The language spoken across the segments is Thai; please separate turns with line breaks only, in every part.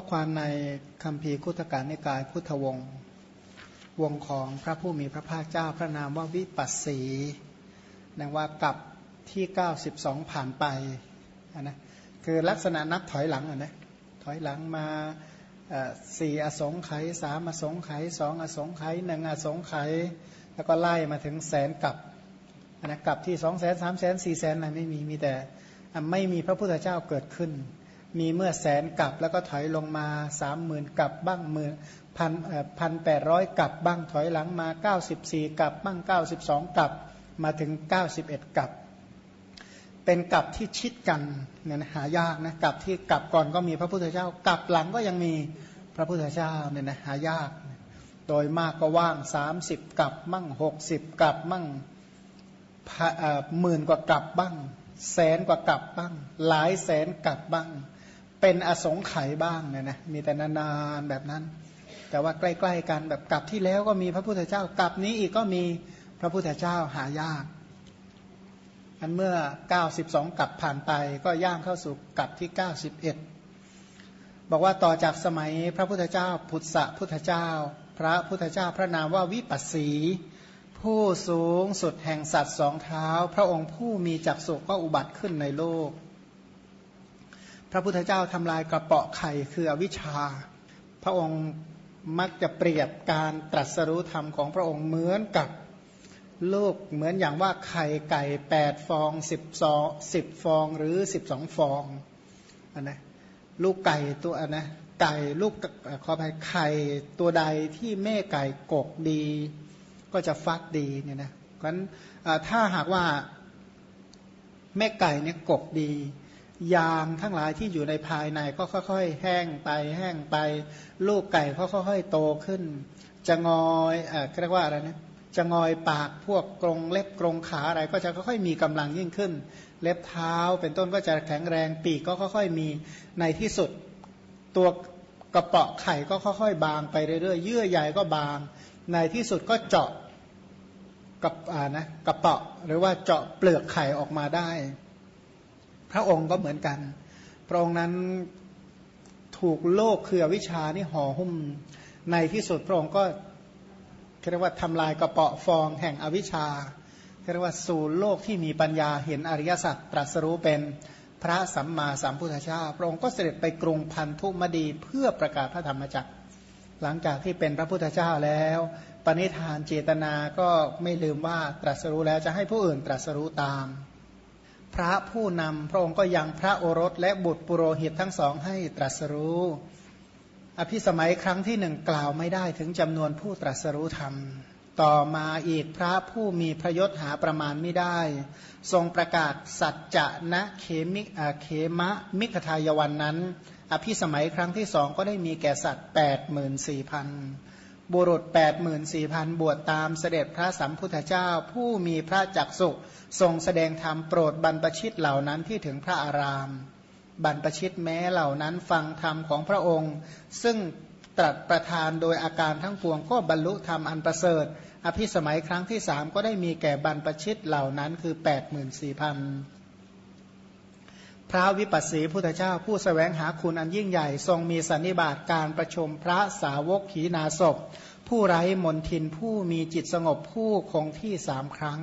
ข้อความในคำพีคุตการนิกายพุทธวงศ์วงของพระผู้มีพระภาคเจ้าพระนามว่าวิปัสสีนังว่ากับที่ 92 ผ่านไปนะคือลักษณะนับถอยหลังนะถอยหลังมาสี่อสงไขยสามอสงไขยสองอสงไขยหนึ่งอสงไขยแล้วก็ไล่มาถึงแสนกับนะกับที่สองแสนสามแสนสี่แสนอะไรไม่มีมีแต่ไม่มีพระพุทธเจ้าเกิดขึ้น มีเมื่อแสนกับแล้วก็ถอยลงมาสามหมื่นกับบ้างหมื่นพันพันแปดร้อยกับบ้างถอยหลังมาเก้าสิบสี่กับบ้างเก้าสิบสองกับมาถึงเก้าสิบเอ็ดกับ เป็นกับที่ชิดกันเนี่ยหายากนะกับที่กับก่อนก็มีพระพุทธเจ้ากับหลังก็ยังมีพระพุทธเจ้าเนี่ยนะหายาก โดยมากก็ว่างสามสิบกับมั่งหกสิบกับมั่งหมื่นกว่ากับบ้าง แสนกว่ากับบ้าง หลายแสนกับบ้าง เป็นอสงไขยบ้างเนี่ยนะมีแต่นานๆแบบนั้น แต่ว่าใกล้ ๆ กันแบบกลับที่แล้วก็มีพระพุทธเจ้ากลับนี้อีกก็มีพระพุทธเจ้าหายากอันเมื่อ 92 กลับผ่านไปก็ย่างเข้าสู่กลับที่ 91 บอกว่าต่อจากสมัยพระพุทธเจ้าพุทธะพุทธเจ้า พระพุทธเจ้าพระนามว่าวิปัสสี ผู้สูงสุดแห่งสัตว์สองเท้า พระองค์ผู้มีจักสุก็อุบัติขึ้นในโลก พระพุทธเจ้าทำลายกระเปาะไข่คืออวิชชา พระองค์มักจะเปรียบการตรัสรู้ธรรมของพระองค์เหมือนกับลูกเหมือนอย่างว่าไข่ไก่แปดฟองสิบสองสิบฟองหรือสิบสองฟองอันนะลูกไก่ตัวอันนะไก่ลูกขออภัยไข่ตัวใดที่แม่ไก่กกดี ก็จะฟักดีเนี่ยนะเพราะฉะนั้นถ้าหากว่าแม่ไก่เนี่ยกกดี ยางทั้งหลายที่อยู่ในภายในก็ค่อยๆ แห้งไปแห้งไป ลูกไก่ก็ค่อยๆ โตขึ้น จะงอยเอ่อเรียกว่าอะไรนะจะงอยปากพวกกรงเล็บกรงขาอะไรก็จะค่อยๆมีกำลังยิ่งขึ้น เล็บเท้าเป็นต้นก็จะแข็งแรงปีกก็ค่อยๆมีในที่สุด ตัวกระเปาะไข่ก็ค่อยๆ บางไปเรื่อยๆเยื่อใหญ่ก็บาง ในที่สุดก็เจาะกับอ่านะกระเปาะหรือว่าเจาะเปลือกไข่ออกมาได้ พระองค์ก็เหมือนกัน พระองค์นั้นถูกโลกคือวิชานี่ห่อหุ้มในที่สุดพระองค์ก็เรียกว่าทำลายกระเปาะฟองแห่งอวิชชาเรียกว่าสู่โลกที่มีปัญญาเห็นอริยสัจตรัสรู้เป็นพระสัมมาสัมพุทธเจ้าพระองค์ก็เสด็จไปกรุงพันธุมดีเพื่อประกาศพระธรรมจักร หลังจากที่เป็นพระพุทธเจ้าแล้ว ปณิธานเจตนาก็ไม่ลืมว่าตรัสรู้แล้วจะให้ผู้อื่นตรัสรู้ตาม พระผู้นำพระองค์ก็ยังพระโอรสและบุตรปุโรหิตทั้งสองให้ตรัสรู้ อภิสมัยครั้งที่หนึ่งกล่าวไม่ได้ถึงจำนวนผู้ตรัสรู้ธรรม ต่อมาอีกพระผู้มีพระยศหาประมาณไม่ได้ ทรงประกาศสัจจะนะเขมิเขมะมิขทายวันนั้น อภิสมัยครั้งที่สองก็ได้มีแก่สัตว์แปดหมื่นสี่พัน บุรุษแปดหมื่นสี่พันบวชตามเสด็จพระสัมพุทธเจ้า ผู้มีพระจักสุทรงแสดงธรรมโปรดบรรพชิตเหล่านั้นที่ถึงพระอาราม บรรพชิตแม้เหล่านั้นฟังธรรมของพระองค์ ซึ่งตรัสประทานโดยอาการทั้งปวงก็บรรลุธรรมอันประเสริฐ อภิสมัยครั้งที่สามก็ได้มีแก่บรรพชิตเหล่านั้นคือ 8 4 0 0 0 พระวิปัสสีพุทธเจ้าผู้สแสวงหาคุณอันยิ่งใหญ่ ทรงมีสันนิบาตการประชุมพระสาวกขีนาศพ ผู้ไร้มนทินผู้มีจิตสงบผู้คงที่สามครั้ง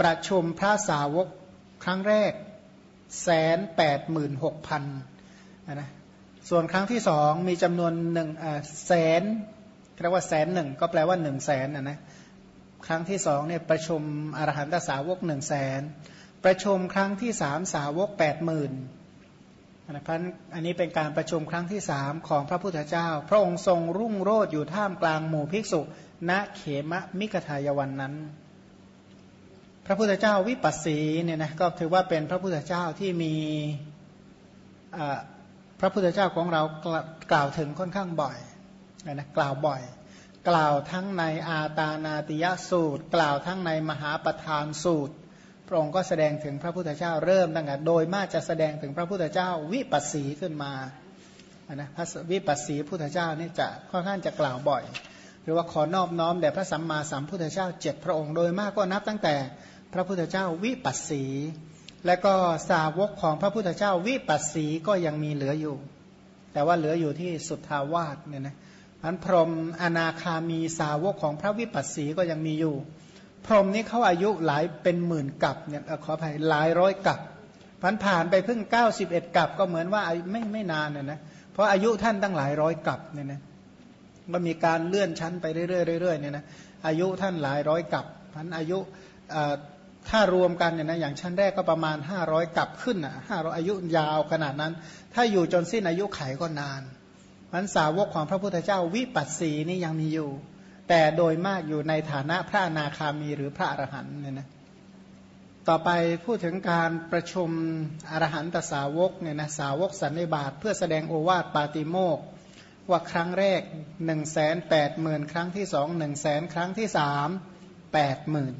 ประชุมพระสาวกครั้งแรกแสนแปดหมื่นหกพันนะส่วนครั้งที่สองมีจำนวนหนึ่งแสนเรียกว่าแสนหนึ่งก็แปลว่าหนึ่งแสนนะนะครั้งที่สองเนี่ยประชุมอรหันตสาวกหนึ่งแสน ประชุมครั้งที่สามสาวกแปดหมื่นนะครับอันนี้เป็นการประชุมครั้งที่สามของพระพุทธเจ้า พระองค์ทรงรุ่งโรจน์อยู่ท่ามกลางหมู่ภิกษุ ณเขมะมิกทายวันนั้น พระพุทธเจ้าวิปัสสีเนี่ยนะก็ถือว่าเป็นพระพุทธเจ้าที่มีพระพุทธเจ้าของเรากล่าวถึงค่อนข้างบ่อยนะกล่าวบ่อย กล่าวทั้งในอาตานาติยสูตร กล่าวทั้งในมหาประธานสูตร พระองค์ก็แสดงถึงพระพุทธเจ้าเริ่มตั้งแต่โดยมากจะแสดงถึงพระพุทธเจ้าวิปัสสีขึ้นมานะพระวิปัสสีพุทธเจ้านี่จะค่อนข้างจะกล่าวบ่อย หรือว่าขอนอบน้อมแด่พระสัมมาสัมพุทธเจ้าเจ็ดพระองค์โดยมากก็นับตั้งแต่พระพุทธเจ้าวิปัสสี และก็สาวกของพระพุทธเจ้าวิปัสสีก็ยังมีเหลืออยู่ แต่ว่าเหลืออยู่ที่สุทธาวาสเนี่ยนะอันพรมอนาคามีสาวกของพระวิปัสสีก็ยังมีอยู่ พรหมนี้เขาอายุหลายเป็นหมื่นกับเนี่ยขออภัยหลายร้อยกับผ่านผ่านไปเพิ่ง 91 กับก็เหมือนว่าไม่ไม่นานเนี่ยนะเพราะอายุท่านตั้งหลายร้อยกับเนี่ยนะก็มีการเลื่อนชั้นไปเรื่อยๆเนี่ยนะอายุท่านหลายร้อยกับพันอายุถ้ารวมกันเนี่ยนะอย่างชั้นแรกก็ประมาณ 500 กับขึ้นอะห้าร้อยอายุยาวขนาดนั้น ถ้าอยู่จนสิ้นอายุไขก็นานมันสาวกของพระพุทธเจ้าวิปัสสีนี่ยังมีอยู่ แต่โดยมากอยู่ในฐานะพระนาคามีหรือพระอรหันต์เนี่ยนะต่อไปพูดถึงการประชุมอรหันตสาวกเนี่ยนะสาวกสันนิบาตเพื่อแสดงโอวาทปาติโมกว่าครั้งแรก1นึ่งแสนแปดหมื่นครั้งที่สองหนึ่งแสนครั้งที่สามแปดหมื่น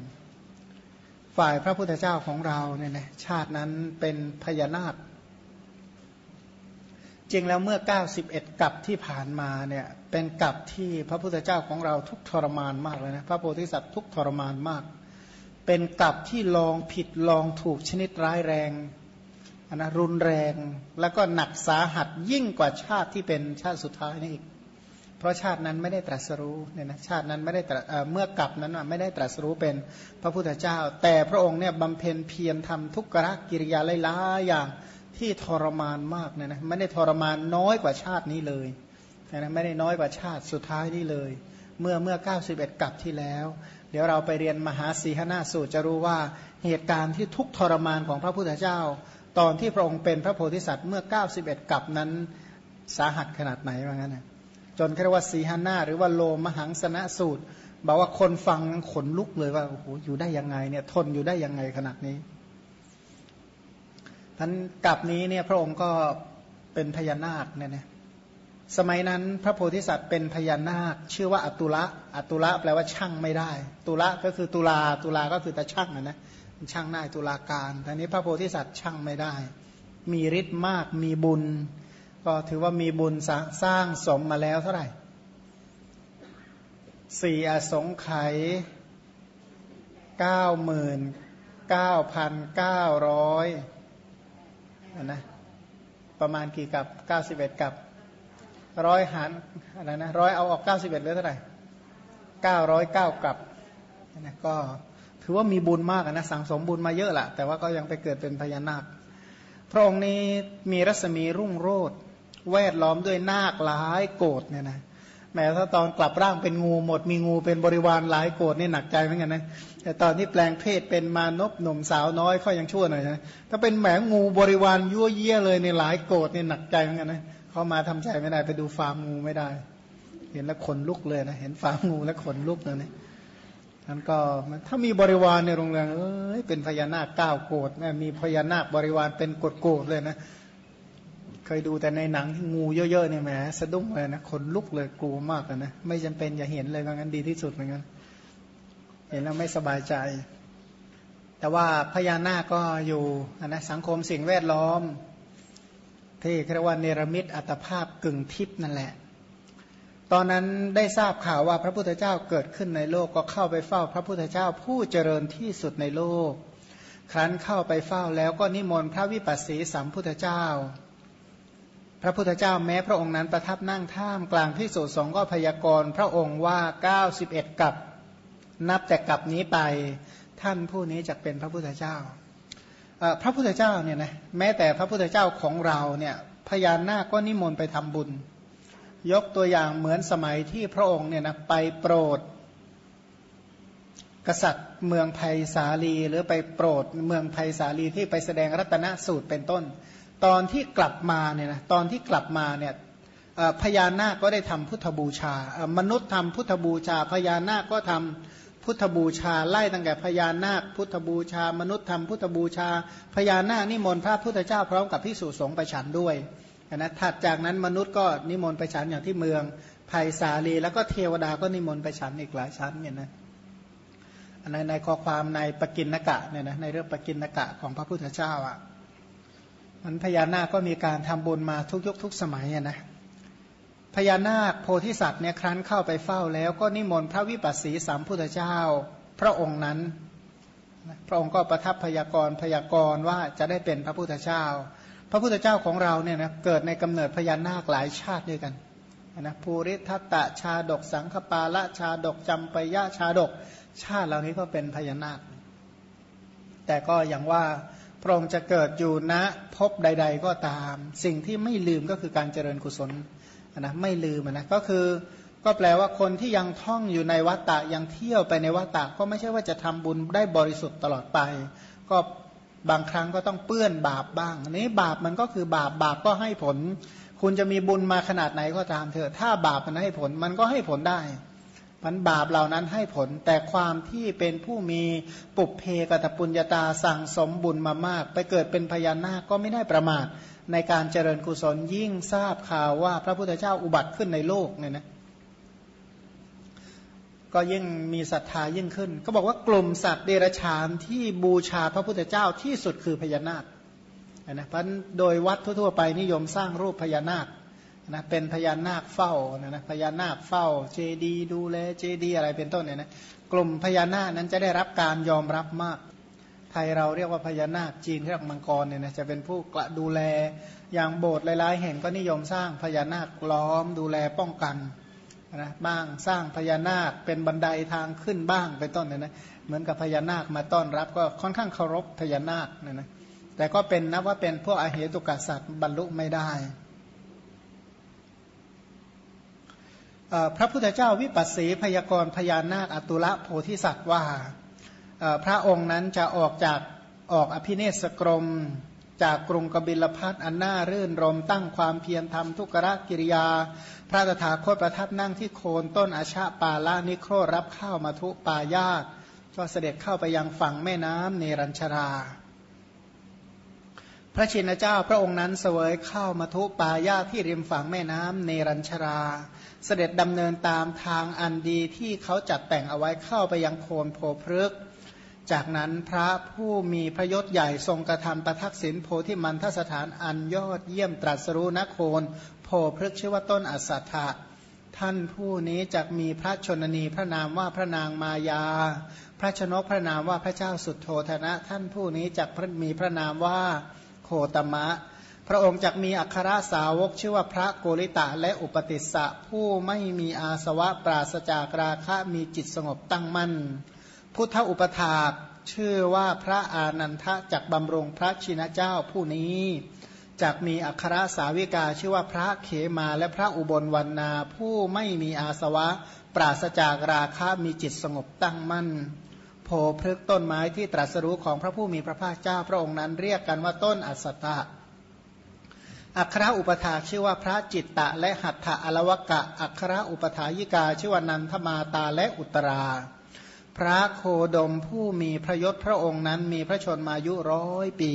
ฝ่ายพระพุทธเจ้าของเราเนี่ยนะชาตินั้นเป็นพญานาค จริงแล้วเมื่อ 91 กับที่ผ่านมาเนี่ยเป็นกับที่พระพุทธเจ้าของเราทุกทรมานมากเลยนะพระโพธิสัตว์ทุกทรมานมาก เป็นกับที่ลองผิดลองถูกชนิดร้ายแรงนะรุนแรงแล้วก็หนักสาหัสยิ่งกว่าชาติที่เป็นชาติสุดท้ายนี่อีก เพราะชาตินั้นไม่ได้ตรัสรู้เนี่ยนะชาตินั้นไม่ได้เมื่อกลับนั้นไม่ได้ตรัสรู้เป็นพระพุทธเจ้า แต่พระองค์เนี่ยบำเพ็ญเพียรทำทุกขกิริยาหลายๆอย่าง ที่ทรมานมากเนี่ยนะไม่ได้ทรมานน้อยกว่าชาตินี้เลยนะไม่ได้น้อยกว่าชาติสุดท้ายนี้เลย เมื่อเมื่อ 91 กับที่แล้ว เดี๋ยวเราไปเรียนมหาสีหนาสูตรจะรู้ว่าเหตุการณ์ที่ทุกทรมานของพระพุทธเจ้า ตอนที่พระองค์เป็นพระโพธิสัตว์เมื่อ 91 กับนั้นสาหัสขนาดไหนว่างั้นนะจนเรียกว่าสีหนาหรือว่าโลมหังสนะสูตรบอกว่าคนฟังขนลุกเลยว่าโอ้โหอยู่ได้ยังไงเนี่ยทนอยู่ได้ยังไงขนาดนี้ ท่านกับนี้เนี่ยพระองค์ก็เป็นพญานาคเนี่ยนะสมัยนั้นพระโพธิสัตว์เป็นพญานาค ชื่อว่าอตุละอตุละแปลว่าช่างไม่ได้ ตุละก็คือตุลาตุลาก็คือตาช่างนะนะช่างได้ตุลาการแต่นี้พระโพธิสัตว์ช่างไม่ได้ มีฤทธิ์มากมีบุญ ก็ถือว่ามีบุญสร้างสมมาแล้วเท่าไหร่สี่อสงไขยเก้าหมื่นเก้าพันเก้าร้อย นะประมาณกี่กับเก้าสิบเอ็ดกับร้อยหารอะไรนะร้อยเอาออกเก้าสิบเอ็ดเหลือเท่าไหร่เก้าร้อยเก้ากับนะก็ถือว่ามีบุญมากนะสั่งสมบุญมาเยอะแหละแต่ว่าก็ยังไปเกิดเป็นพญานาค พระองค์นี้มีรัศมีรุ่งโรดแวดล้อมด้วยนาคหลายโกดเนี่ยนะ แม้ถ้าตอนกลับร่างเป็นงูหมด มีงูเป็นบริวารหลายโกดนี่หนักใจเหมือนกันนะแต่ตอนที่แปลงเพศเป็นมานพหนุ่มสาวน้อยเขายังชั่วหน่อยนะถ้าเป็นแหมงูบริวารยั่วเยี่ยเลยในหลายโกดนี่หนักใจเหมือนกันนะเขามาทำใจไม่ได้ไปดูฟาร์มงูไม่ได้ เห็นแล้วขนลุกเลยนะเห็นฟาร์มงูแล้วขนลุกเลยนะนั่นก็ถ้ามีบริวารในโรงแรมเอ้ยเป็นพญานาคเก้าโกดมีพญานาคบริวารเป็นโกดโกดเลยนะ เคยดูแต่ในหนังที่งูเยอะๆเนี่ยแหมสะดุ้งเลยนะขนลุกเลยกลัวมากเลยนะไม่จำเป็นอย่าเห็นเลยงั้นดีที่สุดเหมือนกันเห็นแล้วไม่สบายใจ แต่ว่าพญานาคก็อยู่นะสังคมสิ่งแวดล้อม ที่เรียกว่าเนรมิตอัตภาพกึ่งทิพนั่นแหละ ตอนนั้นได้ทราบข่าวว่าพระพุทธเจ้าเกิดขึ้นในโลกก็เข้าไปเฝ้าพระพุทธเจ้าผู้เจริญที่สุดในโลกครั้นเข้าไปเฝ้าแล้วก็นิมนต์พระวิปัสสีสัมพุทธเจ้า พระพุทธเจ้าแม้พระองค์นั้นประทับนั่งท่ามกลางพิสุสงก็พยากรณ์พระองค์ว่า 91 กับ นับแต่กับนี้ไปท่านผู้นี้จะเป็นพระพุทธเจ้า พระพุทธเจ้าเนี่ยนะแม้แต่พระพุทธเจ้าของเราเนี่ยพญานาคก็นิมนต์ไปทำบุญ ยกตัวอย่างเหมือนสมัยที่พระองค์เนี่ยนะไปโปรด กษัตริย์เมืองไผ่สาลีหรือไปโปรดเมืองไผ่สาลีที่ไปแสดงรัตนสูตรเป็นต้น ตอนที่กลับมาเนี่ยนะตอนที่กลับมาเนี่ยพญานาคก็ได้ทำพุทธบูชา มนุษย์ทำพุทธบูชา พญานาคก็ทำพุทธบูชา ไล่ตั้งแต่พญานาค พุทธบูชา มนุษย์ทำพุทธบูชา พญานาคนิมนต์พระพุทธเจ้าพร้อมกับพิสุสงฆ์ไปฉันด้วยนะถัดจากนั้นมนุษย์ก็นิมนต์ไปฉันอย่างที่เมืองไผ่สาลี แล้วก็เทวดาก็นิมนต์ไปฉันอีกหลายชั้นเนี่ยนะในในข้อความในปกินนกะเนี่ยนะในเรื่องปกินนกะของพระพุทธเจ้าอะ มันพญานาคก็มีการทำบุญมาทุกยุคทุกสมัยนะพญานาคโพธิสัตว์เนี่ยครั้นเข้าไปเฝ้าแล้วก็นิมนต์พระวิปัสสีสามพุทธเจ้า พระองค์นั้น พระองค์ก็ประทับพยากรพยากรว่าจะได้เป็นพระพุทธเจ้า พระพุทธเจ้าของเราเนี่ยนะเกิดในกำเนิดพญานาคหลายชาติด้วยกันนะภูริทัตตะชาดกสังคปาละชาดกจำปยะชาดก ชาติเหล่านี้ก็เป็นพญานาค แต่ก็อย่างว่า พระองค์จะเกิดอยู่ณพบใด ๆ ก็ตาม สิ่งที่ไม่ลืมก็คือการเจริญกุศลนะไม่ลืมนะก็คือก็แปลว่าคนที่ยังท่องอยู่ในวัฏฏะยังเที่ยวไปในวัฏฏะก็ไม่ใช่ว่าจะทำบุญได้บริสุทธิ์ตลอดไป ก็บางครั้งก็ต้องเปื้อนบาปบ้างนนี้บาปมันก็คือบาปบาปก็ให้ผล คุณจะมีบุญมาขนาดไหนก็ตามเถอะถ้าบาปมันให้ผลมันก็ให้ผลได้ มันบาปเหล่านั้นให้ผล แต่ความที่เป็นผู้มีปุเพกตปุญญาตาสั่งสมบุญมามาก ไปเกิดเป็นพญานาคก็ไม่ได้ประมาทในการเจริญกุศลยิ่งทราบข่าวว่าพระพุทธเจ้าอุบัติขึ้นในโลกเนี่ยนะก็ยิ่งมีศรัทธายิ่งขึ้น ก็บอกว่ากลุ่มสัตว์เดรัจฉานที่บูชาพระพุทธเจ้าที่สุดคือพญานาคนะเพราะโดยวัดทั่วๆไปนิยมสร้างรูปพญานาค นะเป็นพญานาคเฝ้านะนะพญานาคเฝ้า เจดีดูแลเจดีอะไรเป็นต้นเนี่ยนะกลุ่มพญานาคนั้นจะได้รับการยอมรับมาก ไทยเราเรียกว่าพญานาคจีนเรียกมังกรเนี่ยนะจะเป็นผู้กระดูแลอย่างโบสถ์หลายๆแห่งก็นิยมสร้างพญานาคล้อมดูแลป้องกันนะบ้างสร้างพญานาคเป็นบันไดทางขึ้นบ้างเป็นต้นเนี่ยนะเหมือนกับพญานาคมาต้อนรับก็ค่อนข้างเคารพพญานาคเนี่ยนะแต่ก็เป็นนับว่าเป็นพวกอาเหตุกษัตริย์บรรลุไม่ได้ พระพุทธเจ้าวิปัสสีพยากรพญานาคอตุละโพธิสัตว์ว่าพระองค์นั้นจะออกจากออกอภิเนศกรม จากกรุงกบิลพัทอันน่ารื่นรมตั้งความเพียรทำทุกรกิริยา พระตถาคตประทับนั่งที่โคนต้นอาชาปาลานิโครรับข้าวมาทุปายาตก็เสด็จเข้าไปยังฝั่งแม่น้ำเนรัญชรา ระชินเจ้าพระองค์นั้นเสวยข้าวมาทุปายาที่ริมฝั่งแม่น้ำเนรัญชรา เสด็จดำเนินตามทางอันดีที่เขาจัดแต่งเอาไว้เข้าไปยังโคนโพพฤกจากนั้นพระผู้มีพระยศใหญ่ทรงกระทำประทักษิณโพธิมันทสถานอันยอดเยี่ยมตรัสรู้นโคนโพพฤกชื่อว่าต้นอัสถะท่านผู้นี้จะมีพระชนนีพระนามว่าพระนางมายา พระชนกพระนามว่าพระเจ้าสุดโทธนะ ท่านผู้นี้จะมีพระนามว่า โคตมะ พระองค์จักมีอัครสาวกชื่อว่าพระโกริตะและอุปติสสะผู้ไม่มีอาสวะปราศจากราคะมีจิตสงบตั้งมั่น พุทธอุปถาชื่อว่าพระอานันทะจักบำรงพระชินเจ้าผู้นี้จักมีอัครสาวิกาชื่อว่าพระเขมาและพระอุบลวันนาผู้ไม่มีอาสวะ ปราศจากราคะมีจิตสงบตั้งมั่น พพฤกต้นไม้ที่ตรัสรู้ของพระผู้มีพระภาคเจ้าพระองค์นั้นเรียกกันว่าต้นอัสตะ อัครอุปถาชื่อว่าพระจิตตะ และหัตถะอลวกะ อัครอุปถายิกา ชื่อว่านันทมาตาและอุตรา พระโคดมผู้มีพระยศพระองค์นั้นมีพระชนมายุร้อยปี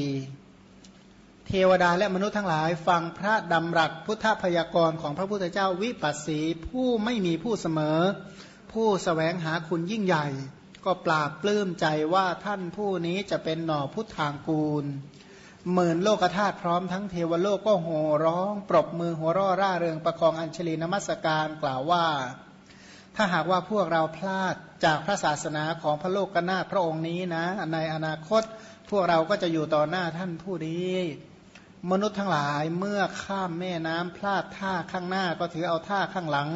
เทวดาและมนุษย์ทั้งหลายฟังพระดำรัสพุทธพยากรของพระพุทธเจ้าวิปัสสีผู้ไม่มีผู้เสมอ ผู้สแสวงหาคุณยิ่งใหญ่ ก็ปราบปลื้มใจว่าท่านผู้นี้จะเป็นหน่อพุทธางกูลหมื่นโลกธาตุพร้อมทั้งเทวโลกก็โห่ร้อง ปรบมือหัวร่อร่าเริงประคองอัญชลีนมัสการกล่าวว่า ถ้าหากว่าพวกเราพลาดจากพระศาสนาของพระโลกกนาพระองค์นี้นะ ในอนาคตพวกเราก็จะอยู่ต่อหน้าท่านผู้ดี มนุษย์ทั้งหลายเมื่อข้ามแม่น้ำพลาดท่าข้างหน้าก็ถือเอาท่าข้างหลัง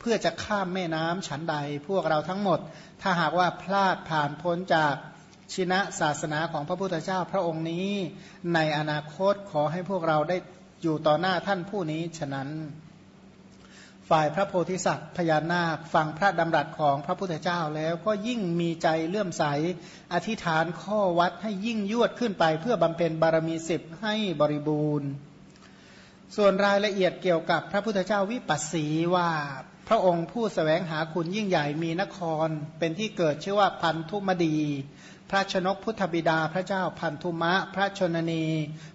เพื่อจะข้ามแม่น้ำฉันใด พวกเราทั้งหมด ถ้าหากว่าพลาดผ่านพ้นจากชินะศาสนาของพระพุทธเจ้าพระองค์นี้ ในอนาคตขอให้พวกเราได้อยู่ต่อหน้าท่านผู้นี้ฉะนั้น ฝ่ายพระโพธิสัตว์พญานาคฟังพระดำรัสของพระพุทธเจ้าแล้วก็ยิ่งมีใจเลื่อมใส อธิษฐานข้อวัดให้ยิ่งยวดขึ้นไป เพื่อบำเพ็ญบารมีสิบให้บริบูรณ์ ส่วนรายละเอียดเกี่ยวกับพระพุทธเจ้าวิปัสสีว่าพระองค์ผู้สแสวงหาคุณยิ่งใหญ่มีนคร เป็นที่เกิดชื่อว่าพันธุมดี พระชนกพุทธบิดาพระเจ้าพันธุมะ พระชนนี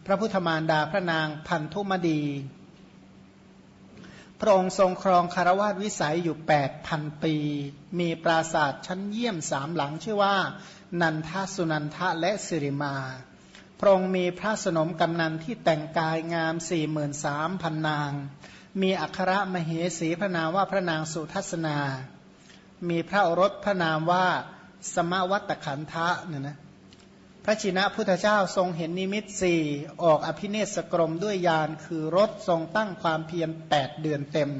พระพุทธมารดาพระนางพันธุมดี พระองค์ทรงครองคารวาสวิสัยอยู่แปดพันปี มีปราสาทชั้นเยี่ยมสามหลังชื่อว่า นันทสุนันทะและสิริมา พระองค์มีพระสนมกำนันที่แต่งกายงามสี่หมื่นสามพันนาง มีอัครมเหสีพระนามว่าพระนางสุทัศนา มีพระโอรสพระนามว่าสมวัตขันทะเนี่ยนะ พระชินะพุทธเจ้าทรงเห็นนิมิตสี่ออกอภิเนศกรมด้วยยานคือรถทรงตั้งความเพียรแปดเดือนเต็ม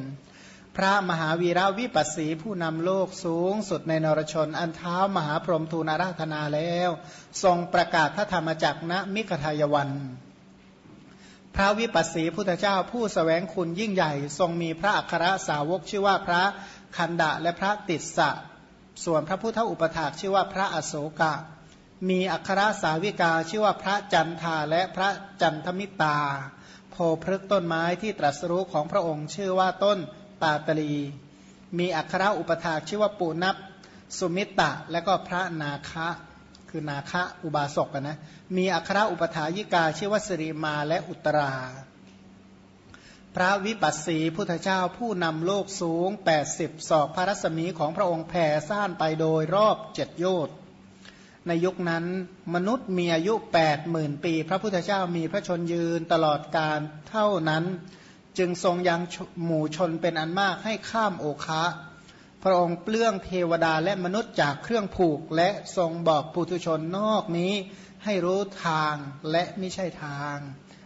พระมหาวีระวิปัสสีผู้นำโลกสูงสุดในนรชน อันเท้ามหาพรหมทูลอาราธนาแล้ว ทรงประกาศพระธรรมจักรณมิกทายวัน พระวิปัสสีพุทธเจ้าผู้สแสวงคุณยิ่งใหญ่ ทรงมีพระอัครสาวกชื่อว่าพระคันดะและพระติสสะส่วนพระพุทธอุปถากชื่อว่าพระอโศกะ มีอัครสาวิกาชื่อว่าพระจันทาและพระจันทมิตา โพพฤกต้นไม้ที่ตรัสรู้ของพระองค์ ชื่อว่าต้นปาตลี มีอัครอุปถาชื่อว่าปูนับสุมิตะ และก็พระนาคะคือนาคะอุบาสกนะมีอัครอุปถายิกาชื่อว่าสิริมาและอุตรา พระวิปัสสีพุทธเจ้าผู้นำโลกสูง 80 ศอกพระรัศมีของพระองค์แผ่ซ่านไปโดยรอบเจ็ดโยชน์ ในยุคนั้นมนุษย์มีอายุ8มื่นปี พระพุทธเจ้ามีพระชนยืนตลอดการเท่านั้น จึงทรงยังหมู่ชนเป็นอันมากให้ข้ามโอคะ พระองค์เปลื้องเทวดาและมนุษย์จากเครื่องผูกและทรงบอกปุถุชนนอกนี้ให้รู้ทางและไม่ใช่ทาง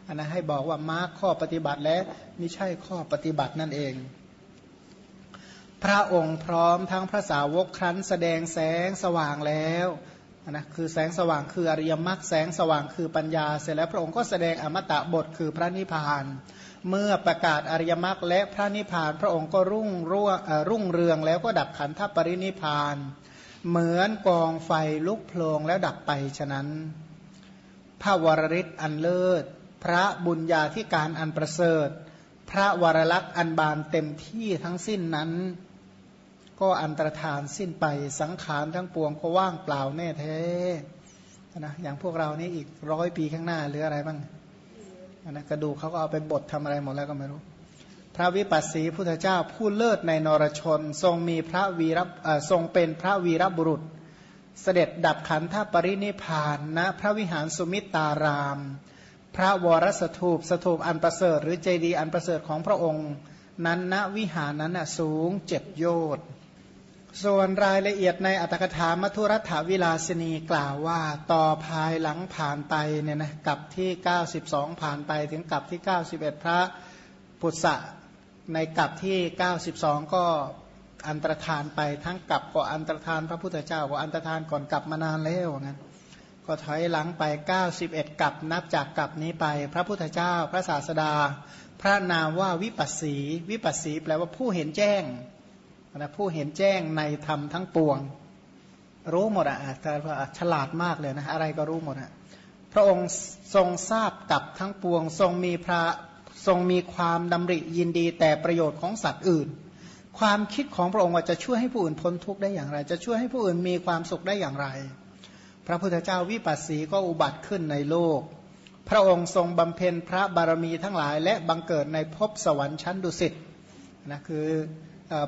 อันนะให้บอกว่ามาร์คข้อปฏิบัติและไม่ใช่ข้อปฏิบัตินั่นเอง พระองค์พร้อมทั้งพระสาวกครั้นแสดงแสงสว่างแล้ว นะคือแสงสว่างคืออริยมรรคแสงสว่างคือปัญญา เสร็จแล้วพระองค์ก็แสดงอมตะบทคือพระนิพพาน เมื่อประกาศอริยมรรคและพระนิพพาน พระองค์ก็รุ่งรุ่งรุ่งเรืองแล้วก็ดับขันธปรินิพพาน เหมือนกองไฟลุกโผลงแล้วดับไปฉะนั้นพระวรริศอันเลิศ พระบุญญาธิการอันประเสริฐ พระวรลักษ์อันบานเต็มที่ทั้งสิ้นนั้น ก็อันตรธานสิ้นไปสังขารทั้งปวงก็ว่างเปล่าแน่แท้นะอย่างพวกเรานี่อีกร้อยปีข้างหน้าหรืออะไรบ้างนะกระดูกเขาก็เอาไปบดทำอะไรหมดแล้วก็ไม่รู้ พระวิปัสสีพุทธเจ้าผู้เลิศในนรชน ทรงมีพระวีรทรงเป็นพระวีรบุรุษ เสด็จดับขันธปรินิพานณนะพระวิหารสุมิตาราม พระวรสถูปสถูปอันประเสริฐ หรือเจดีย์อันประเสริฐของพระองค์ นั้นณวิหารนั้นสูงเจ็ดโยชน์ ส่วนรายละเอียดในอัตถกถามัทุรัฐวิลาสินีกล่าวว่า ต่อภายหลังผ่านไปเนี่ยนะกับที่ 92 ผ่านไปถึงกับที่ 91 พระปุษะในกับที่ 92 ก็อันตรธานไปทั้งกับก็อันตรธานพระพุทธเจ้าก็อันตรธานก่อนกลับมานานแล้วงั้นก็ถอยหลังไป 91 กับนับจากกับนี้ไป พระพุทธเจ้าพระศาสดา พระนามว่าวิปัสสี วิปัสสีแปลว่าผู้เห็นแจ้ง นะผู้เห็นแจ้งในธรรมทั้งปวง รู้หมดอะแต่ฉลาดมากเลยนะอะไรก็รู้หมดอะพระองค์ทรงทราบกับทั้งปวง ทรงมีพระทรงมีความดำริยินดีแต่ประโยชน์ของสัตว์อื่น ความคิดของพระองค์ว่าจะช่วยให้ผู้อื่นพ้นทุกข์ได้อย่างไร จะช่วยให้ผู้อื่นมีความสุขได้อย่างไร พระพุทธเจ้าวิปัสสีก็อุบัติขึ้นในโลก พระองค์ทรงบำเพ็ญพระบารมีทั้งหลาย และบังเกิดในภพสวรรค์ชั้นดุสิตนะคือ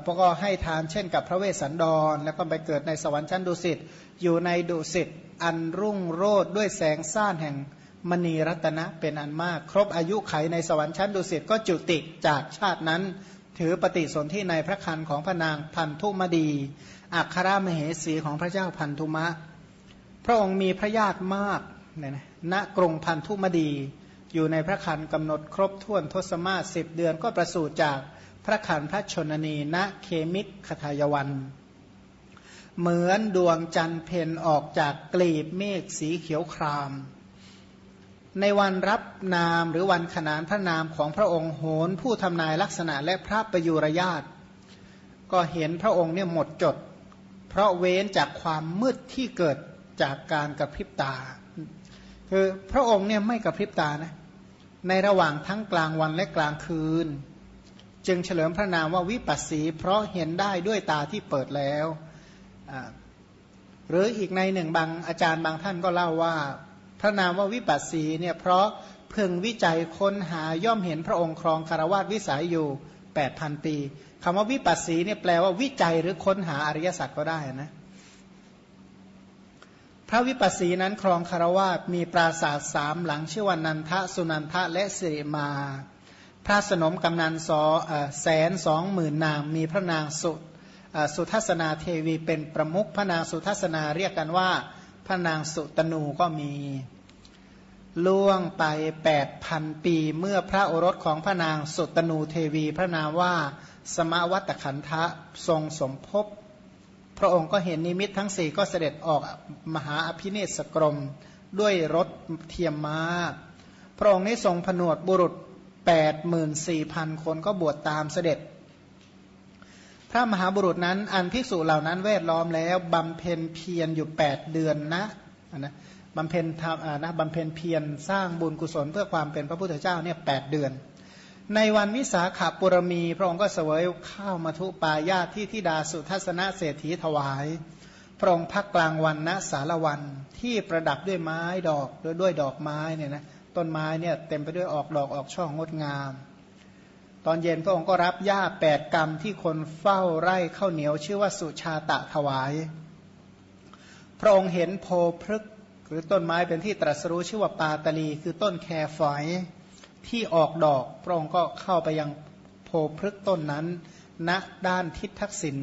พระก็ให้ทานเช่นกับพระเวสสันดร แล้วก็ไปเกิดในสวรรค์ชั้นดุสิตอยู่ในดุสิตอันรุ่งโรดด้วยแสงซ่านแห่งมณีรัตนะเป็นอันมาก ครบอายุไขในสวรรค์ชั้นดุสิตก็จุติจากชาตินั้น ถือปฏิสนธิในพระคันของพระนางพันธุมดี อัครมเหสีของพระเจ้าพันธุมะ พระองค์มีพระญาติมากณกรุงพันธุมดี อยู่ในพระคันกำหนดครบถ้วนทศมาสิบเดือนก็ประสูติจาก พระคันพระชนนีณเคมิกขทายวัน เหมือนดวงจันทร์เพนออกจากกลีบเมฆสีเขียวคราม ในวันรับนามหรือวันขนานพระนามของพระองค์โหนผู้ทำนายลักษณะและพระประยุรญาตก็เห็นพระองค์เนี่ยหมดจด เพราะเว้นจากความมืดที่เกิดจากการกระพริบตา คือพระองค์เนี่ยไม่กระพริบตานะในระหว่างทั้งกลางวันและกลางคืน จึงเฉลิมพระนามว่าวิปัสสี เพราะเห็นได้ด้วยตาที่เปิดแล้ว หรืออีกในหนึ่งบางอาจารย์บางท่านก็เล่าว่า พระนามว่าวิปัสสีเนี่ยเพราะเพึงวิจัยค้นหาย่อมเห็นพระองค์ครองคารวาสวิสัยอยู่ 8,000 ปีคำว่าวิปัสสีเนี่ยแปลว่าวิจัยหรือค้นหาอริยสัจก็ได้นะพระวิปัสสีนั้นครองคารวาสมีปราสาทสามหลังชื่อว่านันทะสุนันทะและสิริมา พระสนมกำนันสอแสนสองหมื่นนางมีพระนางสุสุทัศนาเทวีเป็นประมุขพระนางสุทัศนาเรียกกันว่า พระนางสุตนูก็มีล่วงไปแปดพันปีเมื่อพระโอรสของพระนางสุตนูเทวี พระนามว่าสมวัตขันทะทรงสมภพพระองค์ก็เห็นนิมิตทั้งสี่ก็เสด็จออกมหาอภินิสกรมด้วยรถเทียมมา้าพระองค์นี้ทรงผนวดบุรุษ 84,000คนก็บวชตามเสด็จ พระมหาบุรุษนั้น อันภิกษุเหล่านั้นเวทล้อมแล้วบำเพ็ญเพียรอยู่8เดือนนะนะบำเพ็ญทำนะบำเพ็ญเพียรสร้างบุญกุศลเพื่อความเป็นพระพุทธเจ้าเนี่ยแเดือน ในวันวิสาขาปุรมี พระองค์ก็เสวยข้าวมาทุปายาที่ทิดาสุทัศนเศรษฐีถวาย พระองค์พักกลางวันณสารวันที่ประดับด้วยไม้ดอกด้วยด้วยดอกไม้เนี่ยนะ ต้นไม้เนี่ยเต็มไปด้วยออกดอกออกช่องงดงาม ตอนเย็นพระองค์ก็รับหญ้าแปดกรรมที่คนเฝ้าไร่ข้าวเหนียว ชื่อว่าสุชาตะถวาย พระองค์เห็นโพพฤกหรือต้นไม้เป็นที่ตรัสรู้ชื่อว่าปาตลี คือต้นแครฝอยที่ออกดอก พระองค์ก็เข้าไปยังโพพฤกต้นนั้นณด้านทิศทักษิณ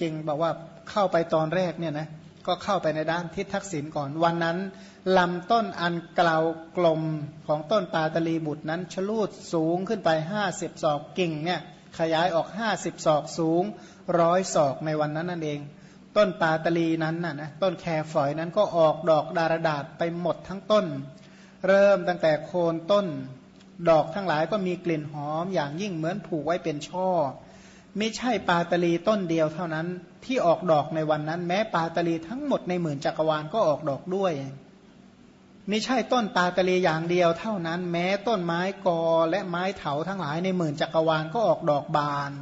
จริงบอกว่าเข้าไปตอนแรกเนี่ยนะ ก็เข้าไปในด้านทิศทักษิณก่อนวันนั้นลำต้นอันกลาวกลมของต้นปาตลีบุตรนั้นชลูดสูงขึ้นไปห้าสิบศอกกิ่งเนี่ยขยายออกห้าสิบศอกสูงร้อยศอกในวันนั้นนั่นเอง ต้นปาตลีนั้นน่ะนะต้นแครฝอยนั้นก็ออกดอกดารดาษไปหมดทั้งต้น เริ่มตั้งแต่โคนต้น ดอกทั้งหลายก็มีกลิ่นหอมอย่างยิ่งเหมือนผูกไว้เป็นช่อไม่ใช่ปาตลีต้นเดียวเท่านั้น ที่ออกดอกในวันนั้น แม้ปาตลีทั้งหมดในหมื่นจักรวาลก็ออกดอกด้วยไม่ใช่ต้นปาตลีอย่างเดียวเท่านั้น แม้ต้นไม้กอและไม้เถาทั้งหลายในหมื่นจักรวาลก็ออกดอกบาน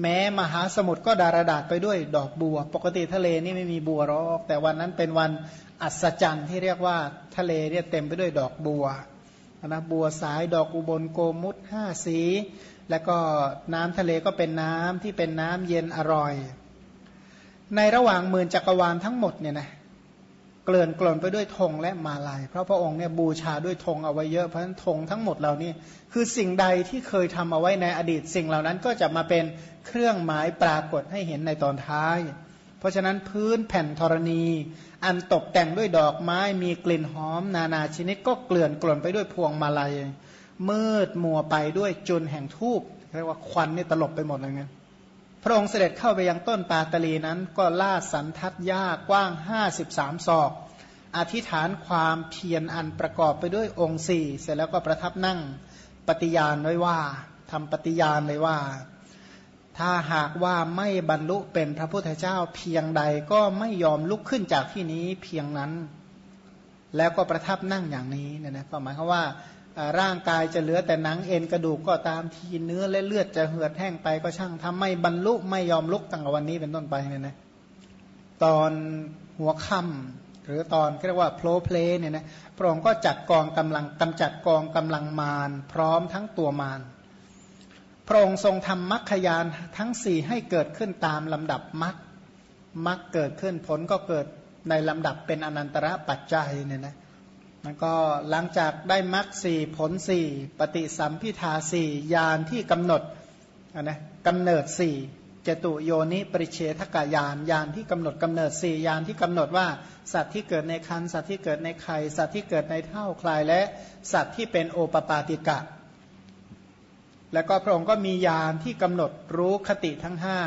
แม้มหาสมุทรก็ดารดาษไปด้วยดอกบัว ปกติทะเลนี่ไม่มีบัวหรอก แต่วันนั้นเป็นวันอัศจรรย์ที่เรียกว่าทะเลเนี่ยเต็มไปด้วยดอกบัวนะบัวสายดอกอุบลโกมุตห้าสี แล้วก็น้ำทะเลก็เป็นน้ำที่เป็นน้ำเย็นอร่อย ในระหว่างหมื่นจักรวาลทั้งหมดเนี่ยนะเกลื่อนกล่นไปด้วยธงและมาลาย เพราะพระองค์เนี่ยบูชาด้วยธงเอาไว้เยอะเพราะฉะนั้นธงทั้งหมดเหล่านี้ คือสิ่งใดที่เคยทำเอาไว้ในอดีต สิ่งเหล่านั้นก็จะมาเป็นเครื่องหมายปรากฏให้เห็นในตอนท้าย เพราะฉะนั้นพื้นแผ่นธรณี อันตกแต่งด้วยดอกไม้มีกลิ่นหอม นานาชนิดก็เกลื่อนกล่นไปด้วยพวงมาลัยมืดมัวไปด้วยจุนแห่งทูบเรียกว่าควันนี่ตลบไปหมดเลยไง พระองค์เสด็จเข้าไปยังต้นปาตลีนั้น ก็ล่าสันทัดหญ้ากว้างห้าสิบสามศอก อธิษฐานความเพียรอันประกอบไปด้วยองค์สี่เสร็จแล้วก็ประทับนั่งปฏิญาณไว้ว่าทำปฏิญาณเลยว่า ถ้าหากว่าไม่บรรลุเป็นพระพุทธเจ้าเพียงใดก็ไม่ยอมลุกขึ้นจากที่นี้เพียงนั้น แล้วก็ประทับนั่งอย่างนี้เนี่ยนะก็หมายความว่า ร่างกายจะเหลือแต่หนังเอ็นกระดูกก็ตามทีเนื้อและเลือดจะเหือดแห้งไปก็ช่างทำไม่บรรลุไม่ยอมลุกตั้งแต่วันนี้เป็นต้นไปเนี่ยนะตอนหัวค่ำหรือตอนเรียกว่าโพลเพลเนี่ยนะพระองค์ก็จัดกองกำลังกำจัดกองกำลังมารพร้อมทั้งตัวมารพระองค์ทรงทำมรรคยานทั้งสี่ให้เกิดขึ้นตามลำดับมรรคมรรคเกิดขึ้นผลก็เกิดในลำดับเป็นอนันตระปัจจัยเนี่ยนะ มันก็หลังจากได้มรรคสี่ผลสี่ปฏิสัมพิทาสี่ยานที่กำหนดนะกำเนิดสี่จตุโยนิปริเชทกายานยานที่กำหนดกำเนิดสี่ยานที่กำหนดว่าสัตว์ที่เกิดในคันสัตว์ที่เกิดในไข่สัตว์ที่เกิดในเท่าคลายและสัตว์ที่เป็นโอปปาติกะ แล้วก็พระองค์ก็มียานที่กำหนดรู้คติทั้งห้า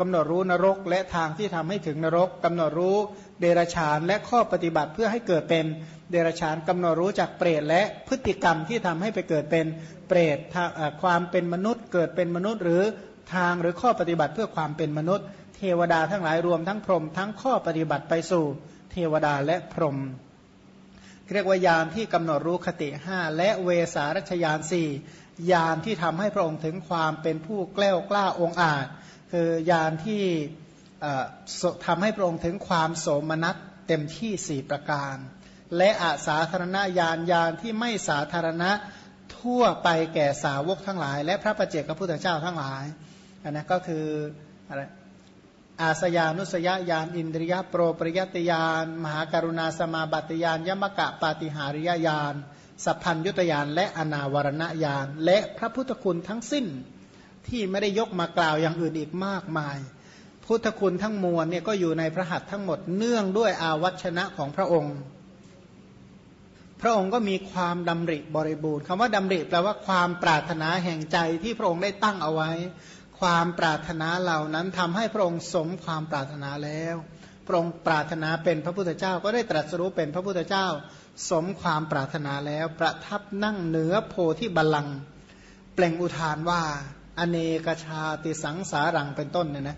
กำหนดรู้นรกและทางที่ทำให้ถึงนรกกำหนดรู้เดรชานและข้อปฏิบัติเพื่อให้เกิดเป็นเดรชานกำหนดรู้จากเปรตและพฤติกรรมที่ทำให้ไปเกิดเป็นเปรตความเป็นมนุษย์ เกิดเป็นมนุษย์ หรือทางหรือข้อปฏิบัติเพื่อความเป็นมนุษย์ เทวดาทั้งหลายรวมทั้งพรหมทั้งข้อปฏิบัติไปสู่เทวดาและพรหมเรียกว่ายานที่กำหนดรู้คติห้าและเวสารัชยานสี่ยานที่ทำให้พระองค์ถึงความเป็นผู้แกล้วกล้าองอาจ คือยานที่ทำให้พระองค์ถึงความโสมนัสเต็มที่สี่ประการ และอาสาธารณญาณยานที่ไม่สาธารณะทั่วไปแก่สาวกทั้งหลาย และพระประเจกพระพุทธเจ้าทั้งหลายอันนั้นก็คืออะไรอาสยานุสยญาณอินทรียโปรปริยติยานมหากรุณาสมาบัติยานยมกะปาติหาริยญาณสัพพัญยุตยานและอนาวรณญาณและพระพุทธคุณทั้งสิ้น ที่ไม่ได้ยกมากล่าวอย่างอื่นอีกมากมาย พุทธคุณทั้งมวลเนี่ยก็อยู่ในพระหัตถ์ทั้งหมดเนื่องด้วยอาวัชนะของพระองค์ พระองค์ก็มีความดำริบริบูรณ์คำว่าดำริแปลว่าความปรารถนาแห่งใจที่พระองค์ได้ตั้งเอาไว้ ความปรารถนาเหล่านั้นทำให้พระองค์สมความปรารถนาแล้ว พระองค์ปรารถนาเป็นพระพุทธเจ้าก็ได้ตรัสรู้เป็นพระพุทธเจ้า สมความปรารถนาแล้ว ประทับนั่งเหนือโพธิบัลลังก์เปล่งอุทานว่า อเนกชาติสังสารังเป็นต้นเนี่ยนะ